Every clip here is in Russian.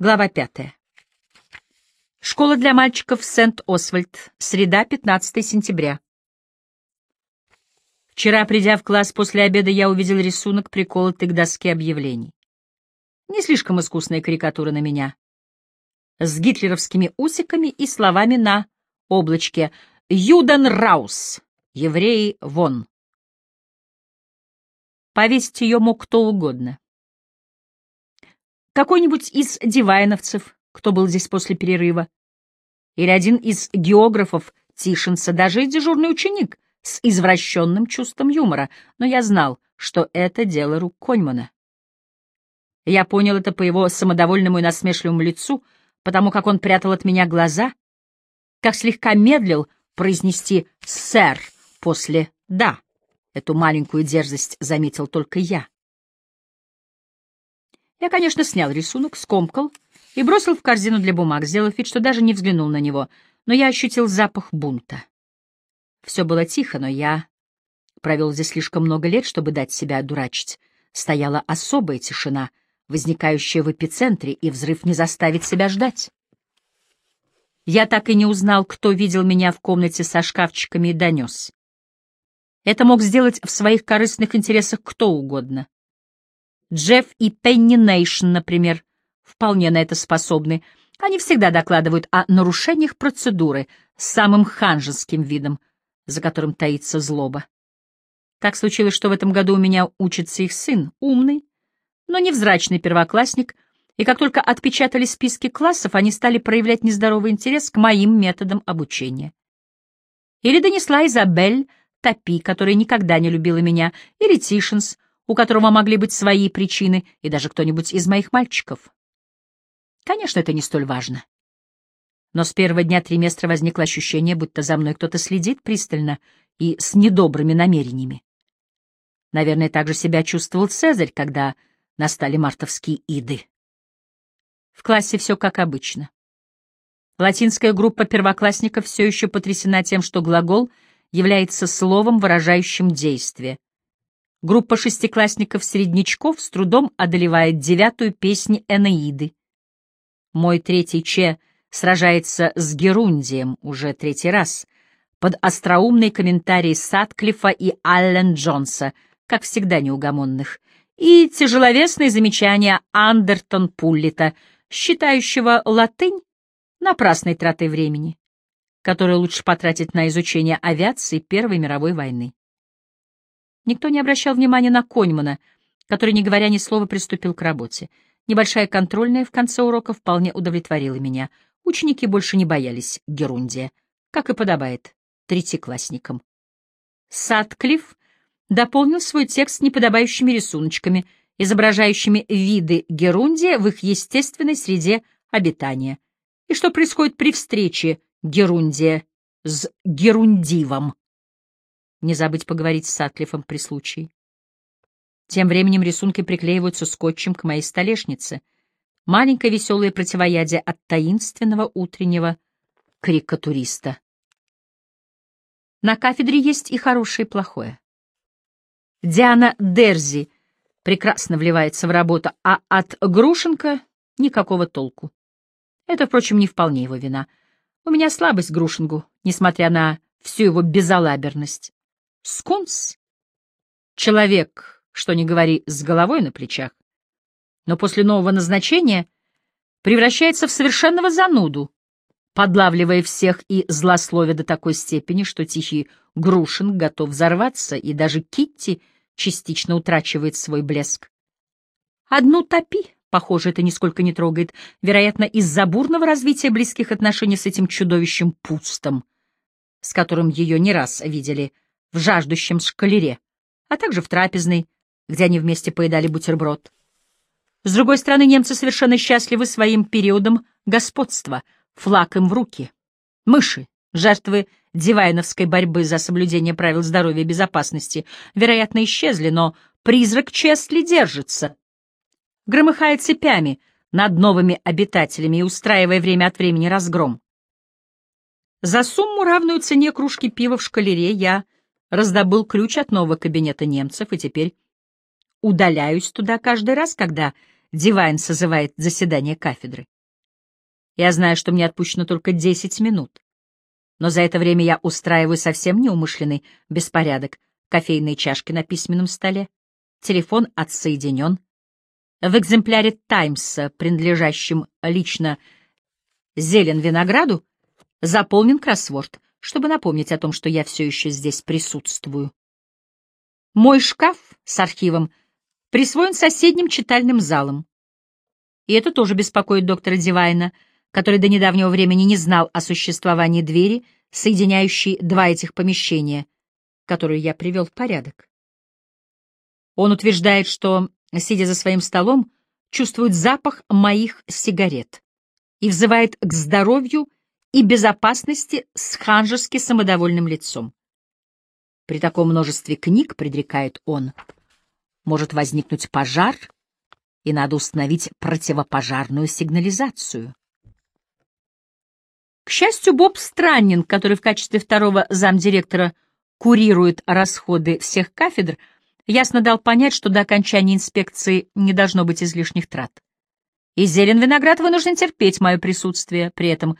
Глава пятая. Школа для мальчиков Сент-Освальд. Среда, 15 сентября. Вчера, придя в класс после обеда, я увидел рисунок, приколотый к доске объявлений. Не слишком искусная карикатура на меня. С гитлеровскими усиками и словами на облачке «Юден Раус! Евреи вон!». Повесить ее мог кто угодно. Какой-нибудь из дивайновцев, кто был здесь после перерыва, или один из географов Тишинса, даже дежурный ученик с извращенным чувством юмора, но я знал, что это дело рук Коньмана. Я понял это по его самодовольному и насмешливому лицу, потому как он прятал от меня глаза, как слегка медлил произнести «сэр» после «да». Эту маленькую дерзость заметил только я. Я, конечно, снял рисунок, скомкал и бросил в корзину для бумаг, сделав вид, что даже не взглянул на него, но я ощутил запах бунта. Все было тихо, но я провел здесь слишком много лет, чтобы дать себя одурачить. Стояла особая тишина, возникающая в эпицентре, и взрыв не заставит себя ждать. Я так и не узнал, кто видел меня в комнате со шкафчиками и донес. Это мог сделать в своих корыстных интересах кто угодно. Джефф и Пенни Нейшн, например, вполне на это способны. Они всегда докладывают о нарушениях процедуры с самым ханжеским видом, за которым таится злоба. Так случилось, что в этом году у меня учится их сын, умный, но невзрачный первоклассник, и как только отпечатали списки классов, они стали проявлять нездоровый интерес к моим методам обучения. Или донесла Изабель Топи, которая никогда не любила меня, или Тишинс, у которого могли быть свои причины, и даже кто-нибудь из моих мальчиков. Конечно, это не столь важно. Но с первого дня триместра возникло ощущение, будто за мной кто-то следит пристально и с недобрыми намерениями. Наверное, так же себя чувствовал Цезарь, когда настали мартовские иды. В классе все как обычно. Латинская группа первоклассников все еще потрясена тем, что глагол является словом, выражающим действие, Группа шестиклассников-середнячков с трудом одолевает девятую песню Энеиды. Мой третий Че сражается с Герундием уже третий раз, под остроумные комментарии Сатклифа и Аллен Джонса, как всегда неугомонных, и тяжеловесные замечания Андертон Пуллита, считающего латынь напрасной тратой времени, которую лучше потратить на изучение авиации Первой мировой войны. Никто не обращал внимания на Коньмана, который, не говоря ни слова, приступил к работе. Небольшая контрольная в конце урока вполне удовлетворила меня. Ученики больше не боялись Герундия, как и подобает третьеклассникам. Садклифф дополнил свой текст неподобающими рисуночками, изображающими виды Герундия в их естественной среде обитания, и что происходит при встрече Герундия с Герундивом. Не забыть поговорить с Сатклифом при случае. Тем временем рисунки приклеиваются скотчем к моей столешнице. Маленькое веселое противоядие от таинственного утреннего карикатуриста. На кафедре есть и хорошее, и плохое. Диана Дерзи прекрасно вливается в работу, а от Грушенко никакого толку. Это, впрочем, не вполне его вина. У меня слабость к Грушингу, несмотря на всю его безалаберность. Скунс — человек, что не говори, с головой на плечах, но после нового назначения превращается в совершенного зануду, подлавливая всех и злословя до такой степени, что тихий Грушин готов взорваться, и даже Китти частично утрачивает свой блеск. Одну топи, похоже, это нисколько не трогает, вероятно, из-за бурного развития близких отношений с этим чудовищем пустом, с которым ее не раз видели — в жаждущем шкалере, а также в трапезной, где они вместе поедали бутерброд. С другой стороны, немцы совершенно счастливы своим периодом господства, флаг им в руки. Мыши, жертвы дивайновской борьбы за соблюдение правил здоровья и безопасности, вероятно, исчезли, но призрак Чесли держится. Громыхает цепями над новыми обитателями и устраивая время от времени разгром. За сумму, равную цене кружки пива в шкалере, я раздобыл ключ от нового кабинета немцев и теперь удаляюсь туда каждый раз, когда Дивайн созывает заседание кафедры. Я знаю, что мне отпущено только 10 минут. Но за это время я устраиваю совсем неумышленный беспорядок. Кофейные чашки на письменном столе, телефон отсоединен. В экземпляре «Таймса», принадлежащем лично Зелен Винограду, заполнен кроссворд, чтобы напомнить о том, что я все еще здесь присутствую. Мой шкаф с архивом присвоен соседним читальным залом. И это тоже беспокоит доктора Дивайна, который до недавнего времени не знал о существовании двери, соединяющей два этих помещения, которую я привел в порядок. Он утверждает, что, сидя за своим столом, чувствует запах моих сигарет и взывает к здоровью и безопасности с ханжески самодовольным лицом. При таком множестве книг, предрекает он, может возникнуть пожар, и надо установить противопожарную сигнализацию. К счастью, Боб Страннинг, который в качестве второго замдиректора курирует расходы всех кафедр, ясно дал понять, что до окончания инспекции не должно быть излишних трат. И Зелен Виноград вынужден терпеть мое присутствие, при этом,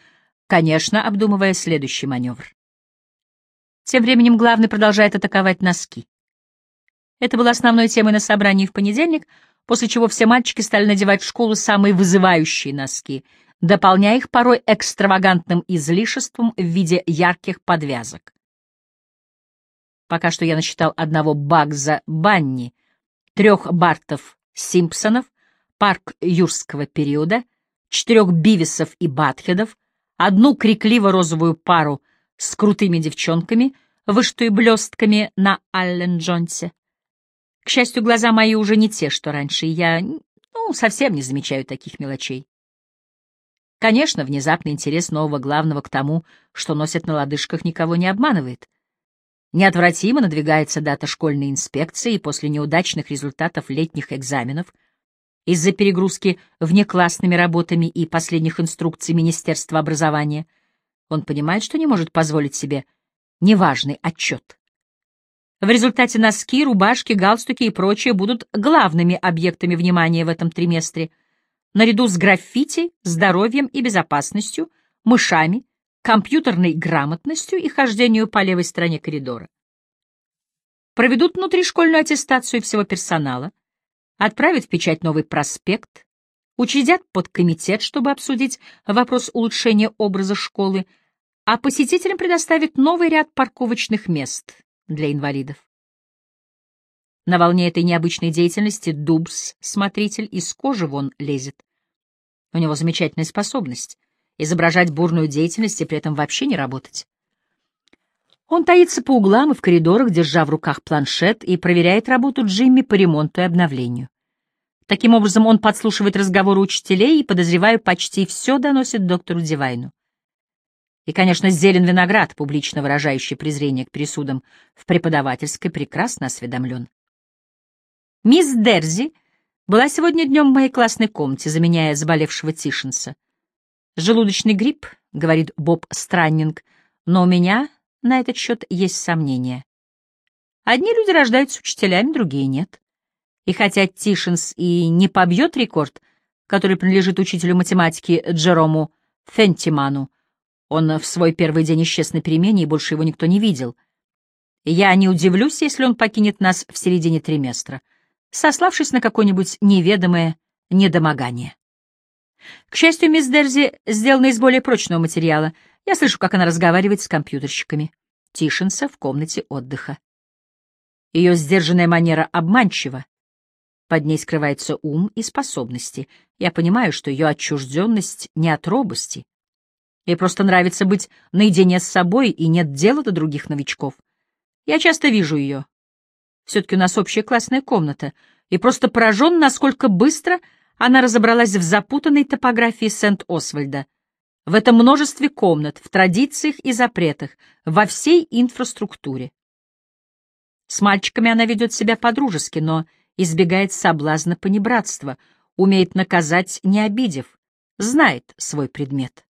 конечно, обдумывая следующий маневр. Тем временем главный продолжает атаковать носки. Это было основной темой на собрании в понедельник, после чего все мальчики стали надевать в школу самые вызывающие носки, дополняя их порой экстравагантным излишеством в виде ярких подвязок. Пока что я насчитал одного Багза Банни, трех Бартов Симпсонов, парк юрского периода, четырех Бивисов и Батхедов, одну крикливо-розовую пару с крутыми девчонками, вышитую блестками на Аллен Джонсе. К счастью, глаза мои уже не те, что раньше, и я, ну, совсем не замечаю таких мелочей. Конечно, внезапный интерес нового главного к тому, что носят на лодыжках, никого не обманывает. Неотвратимо надвигается дата школьной инспекции, и после неудачных результатов летних экзаменов, из-за перегрузки внеклассными работами и последних инструкций Министерства образования, он понимает, что не может позволить себе неважный отчет. В результате носки, рубашки, галстуки и прочее будут главными объектами внимания в этом триместре, наряду с граффити, здоровьем и безопасностью, мышами, компьютерной грамотностью и хождению по левой стороне коридора. Проведут внутришкольную аттестацию всего персонала, отправят в печать новый проспект, учредят подкомитет, чтобы обсудить вопрос улучшения образа школы, а посетителям предоставят новый ряд парковочных мест для инвалидов. На волне этой необычной деятельности Дубс, смотритель, из кожи вон лезет. У него замечательная способность изображать бурную деятельность и при этом вообще не работать. Он таится по углам и в коридорах, держа в руках планшет, и проверяет работу Джимми по ремонту и обновлению. Таким образом, он подслушивает разговоры учителей и, подозреваю, почти все доносит доктору Дивайну. И, конечно, зелен виноград, публично выражающий презрение к присудам, в преподавательской прекрасно осведомлен. Мисс Дерзи была сегодня днем в моей классной комнате, заменяя заболевшего Тишинса. «Желудочный грипп», — говорит Боб Страннинг, но у меня на этот счет есть сомнения. Одни люди рождаются учителями, другие нет. И хотя Тишинс и не побьет рекорд, который принадлежит учителю математики Джерому Фентиману, он в свой первый день исчез на перемене, и больше его никто не видел. Я не удивлюсь, если он покинет нас в середине триместра, сославшись на какое-нибудь неведомое недомогание. К счастью, мисс Дерзи сделана из более прочного материала. Я слышу, как она разговаривает с компьютерщиками. Тишинса в комнате отдыха. Ее сдержанная манера обманчива. Под ней скрывается ум и способности. Я понимаю, что ее отчужденность не от робости. Ей просто нравится быть наедине с собой, и нет дела до других новичков. Я часто вижу ее. Все-таки у нас общая классная комната, и просто поражен, насколько быстро она разобралась в запутанной топографии Сент-Освальда, в этом множестве комнат, в традициях и запретах, во всей инфраструктуре. С мальчиками она ведет себя по-дружески, но избегает соблазна понебратства, умеет наказать, не обидев, знает свой предмет.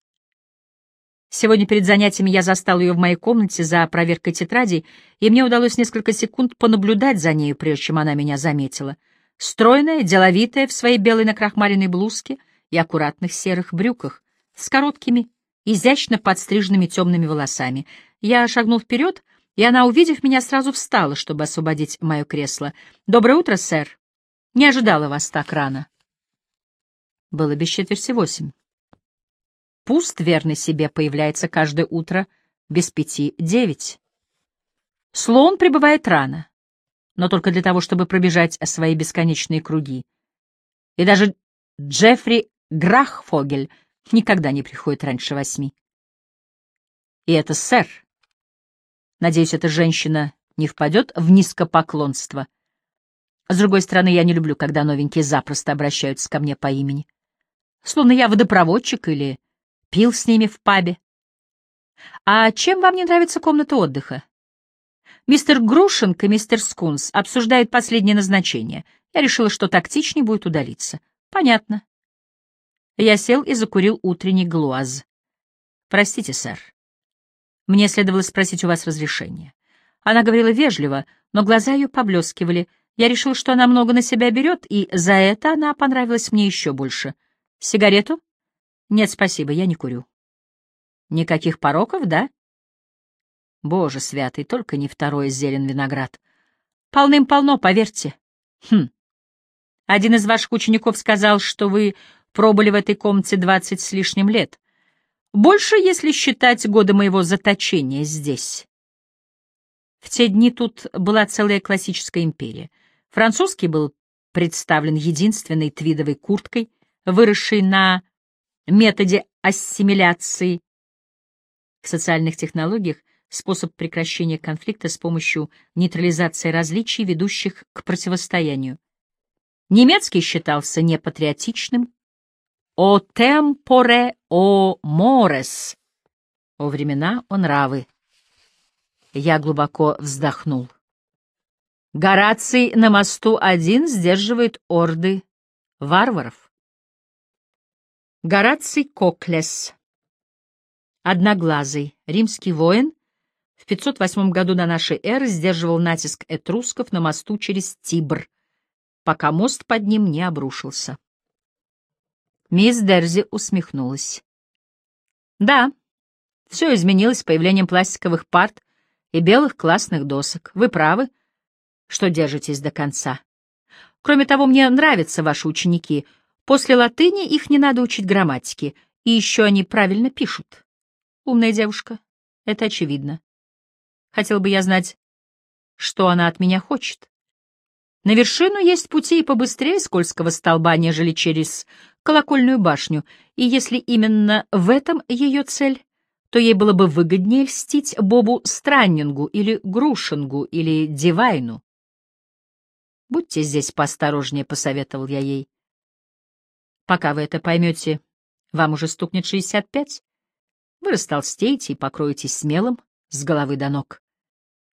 Сегодня перед занятиями я застал ее в моей комнате за проверкой тетрадей, и мне удалось несколько секунд понаблюдать за нею, прежде чем она меня заметила — Стройная, деловитая в своей белой накрахмаленной блузке и аккуратных серых брюках, с короткими, изящно подстриженными темными волосами. Я шагнул вперед, и она, увидев меня, сразу встала, чтобы освободить мое кресло. «Доброе утро, сэр. Не ожидала вас так рано». Было без четверти восемь. Пуст, верный себе, появляется каждое утро без пяти девять. Слон прибывает рано, но только для того, чтобы пробежать свои бесконечные круги. И даже Джеффри Грахфогель никогда не приходит раньше восьми. И это сэр. Надеюсь, эта женщина не впадет в низкопоклонство. С другой стороны, я не люблю, когда новенькие запросто обращаются ко мне по имени. Словно я водопроводчик или пил с ними в пабе. А чем вам не нравится комната отдыха? Мистер Грушенко и мистер Скунс обсуждают последнее назначение. Я решила, что тактичнее будет удалиться. Понятно. Я сел и закурил утренний глуаз. Простите, сэр. Мне следовало спросить у вас разрешения. Она говорила вежливо, но глаза ее поблескивали. Я решил, что она много на себя берет, и за это она понравилась мне еще больше. Сигарету? Нет, спасибо, я не курю. Никаких пороков, да? Боже святый, только не второй зелен виноград. Полным-полно, поверьте. Хм. Один из ваших учеников сказал, что вы пробыли в этой комнате двадцать с лишним лет. Больше, если считать годы моего заточения здесь. В те дни тут была целая классическая империя. Французский был представлен единственной твидовой курткой, выросшей на методе ассимиляции. В социальных технологиях способ прекращения конфликта с помощью нейтрализации различий, ведущих к противостоянию. Немецкий считался непатриотичным. «О темпоре, о морес» — «О времена, о нравы». Я глубоко вздохнул. Гораций на мосту один сдерживает орды варваров. Гораций Коклес. Одноглазый, римский воин, в 508 году до нашей эры сдерживал натиск этрусков на мосту через Тибр, пока мост под ним не обрушился. Мисс Дерзи усмехнулась. Да, все изменилось с появлением пластиковых парт и белых классных досок. Вы правы, что держитесь до конца. Кроме того, мне нравятся ваши ученики. После латыни их не надо учить грамматике, и еще они правильно пишут. Умная девушка, это очевидно. Хотел бы я знать, что она от меня хочет. На вершину есть пути и побыстрее скользкого столба, нежели через колокольную башню, и если именно в этом ее цель, то ей было бы выгоднее льстить Бобу Страннингу или Грушингу или Дивайну. «Будьте здесь поосторожнее», — посоветовал я ей. «Пока вы это поймете, вам уже стукнет шестьдесят пять. Вы растолстеете и покроетесь смелым, с головы до ног.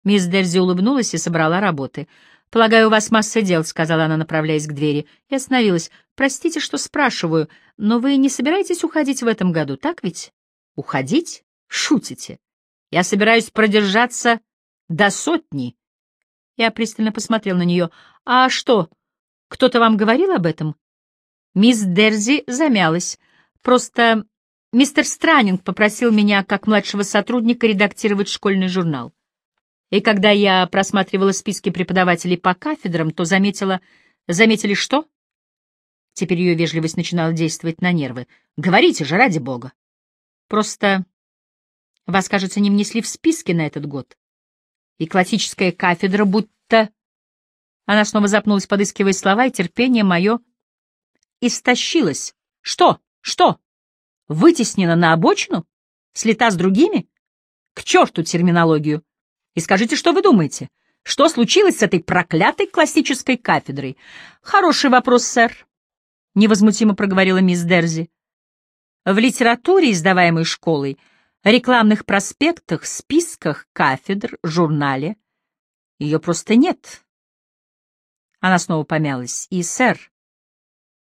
Мисс Дерзи улыбнулась и собрала работы. «Полагаю, у вас масса дел», — сказала она, направляясь к двери, и остановилась. «Простите, что спрашиваю, но вы не собираетесь уходить в этом году, так ведь?» «Уходить? Шутите. Я собираюсь продержаться до сотни». Я пристально посмотрел на нее. «А что, кто-то вам говорил об этом?» Мисс Дерзи замялась. «Просто Мистер Странинг попросил меня, как младшего сотрудника, редактировать школьный журнал. И когда я просматривала списки преподавателей по кафедрам, то заметила... Заметили что? Теперь ее вежливость начинала действовать на нервы. Говорите же, ради бога. Просто вас, кажется, не внесли в списки на этот год. И классическая кафедра будто... Она снова запнулась, подыскивая слова, и терпение мое истощилось. Что? Что? вытеснена на обочину? Слета с другими? К черту терминологию! И скажите, что вы думаете? Что случилось с этой проклятой классической кафедрой? Хороший вопрос, сэр, — невозмутимо проговорила мисс Дерзи. В литературе, издаваемой школой, рекламных проспектах, списках кафедр, журнале ее просто нет. Она снова помялась. И, сэр,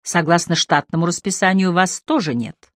согласно штатному расписанию, вас тоже нет.